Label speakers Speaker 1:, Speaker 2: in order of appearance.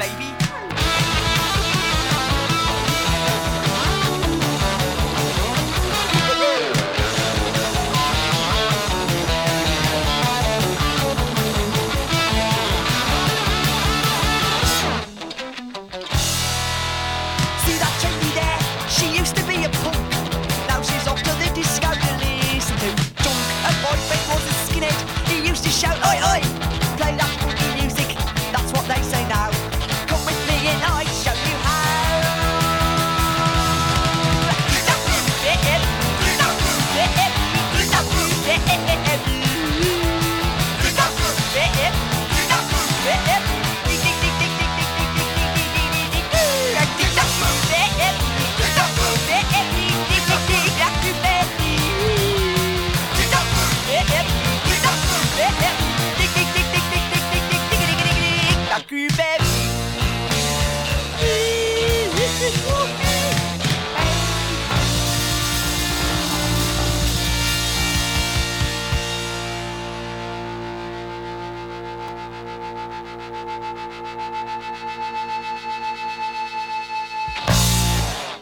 Speaker 1: Baby.